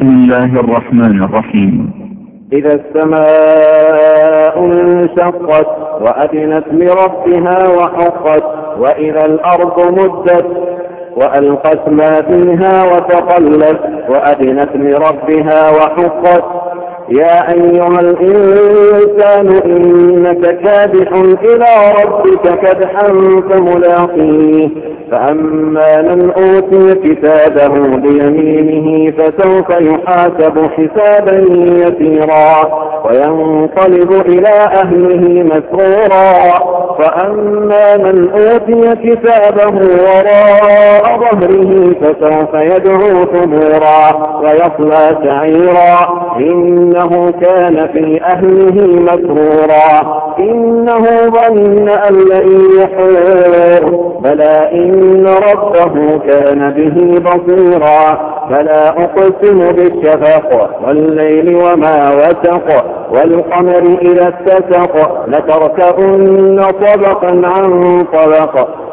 بسم الله الرحمن الرحيم. إذا السماء انشقت وأذنت لربها وحقت وإذا الأرض مدت وألقت ما فيها وتقلت وأذنت لربها وحقت يا أيها الإنسان إنك كادح إلى ربك كدحا فملاقيه. فأما من أوتي كتابه بيمينه فسوف يحاسب حسابا يسيرا وينقلب إلى أهله مسرورا. وأما من أوتي كتابه وراء ظهره فسوف يدعو ثبورا ويصلى سعيرا. إنه كان في أهله مسرورا إنه ظن أن لن يحور. بلى إن ربه كان به بصيرا. فلا أقسم بالشفق والليل وما وسق والقمر إذا اتسق. لتركبن طبقا عن طبق.